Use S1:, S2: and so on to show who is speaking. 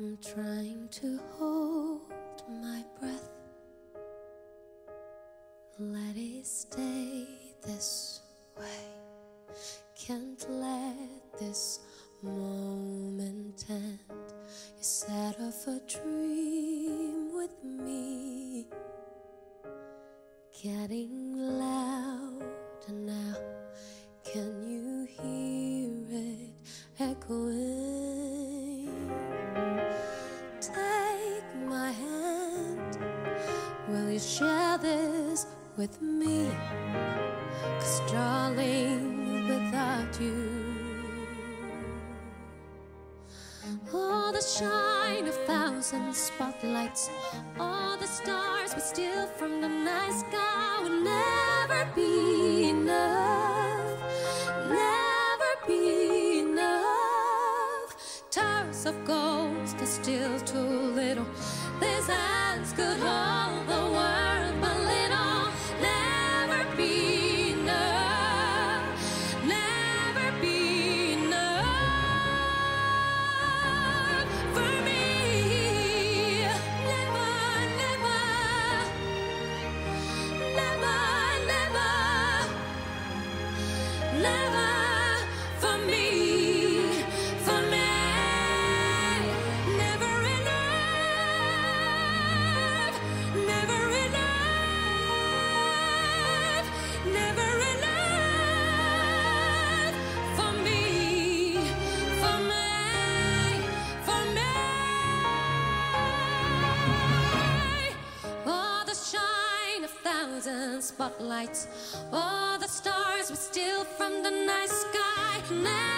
S1: I'm trying to hold my breath. Let it stay this way. Can't let this moment end. You set off a dream with me, getting you share this with me? Cause, darling, without you, all the shine of thousand spotlights, all the stars we steal from the night sky will never be enough. Never be enough. Towers of gold are still too little. These hands could hold me. For me never never enough never enough for me for me for me all the shine of thousand spotlights, all the from the night sky. Never